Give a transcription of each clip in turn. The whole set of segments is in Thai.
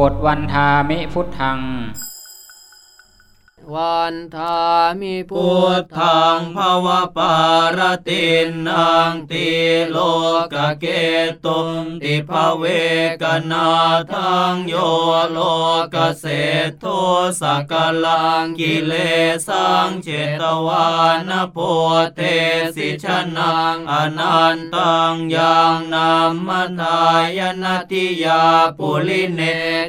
บทวันทามิพุทธัง วันทามิพุทธังงภวปารตินังติโลกเกตุมติภเวกนาทังโยโลกเศรษโทสักลังกิเลสังเจตวานโพเทสิชนังอนันตังยังนามทายนติยาปุลิเน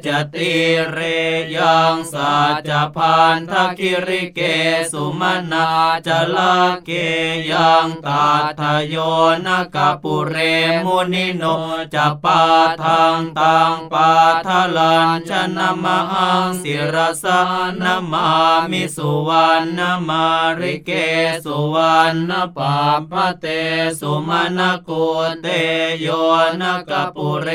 จติเรยังสัจพานทกิริเกสุมนาจลเกยังตาทโยนกปุเรมุนิโนจะปาทังตังปาทลันชนะมังสิรสานมามิสุวรรณมาริเกสุวรรณปาปะเตสุมนกุเตโยนกปุเร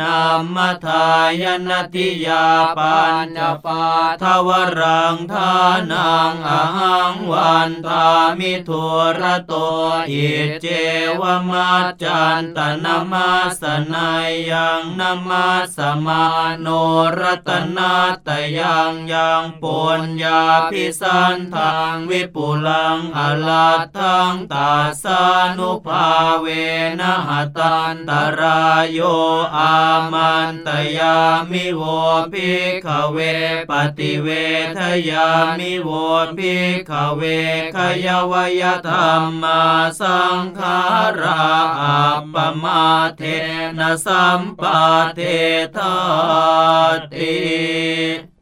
นัมทายนทิยาปัญญปาทวรังทานังอหังวันทามิทุระโตอิเจวมัจจันตนามาสนายังนามาสมาโนรัตนาตยังยังปุญญาพิสันทางวิปุลังอลาทังตาสานุภาเวนะหตันตรายโยอามันตยามิโวภิกขเวปฏิเวทยามิโวภิกขเวขยวยธรรมาสังขาราอัปปมาเทนะสัมปาเทธาติ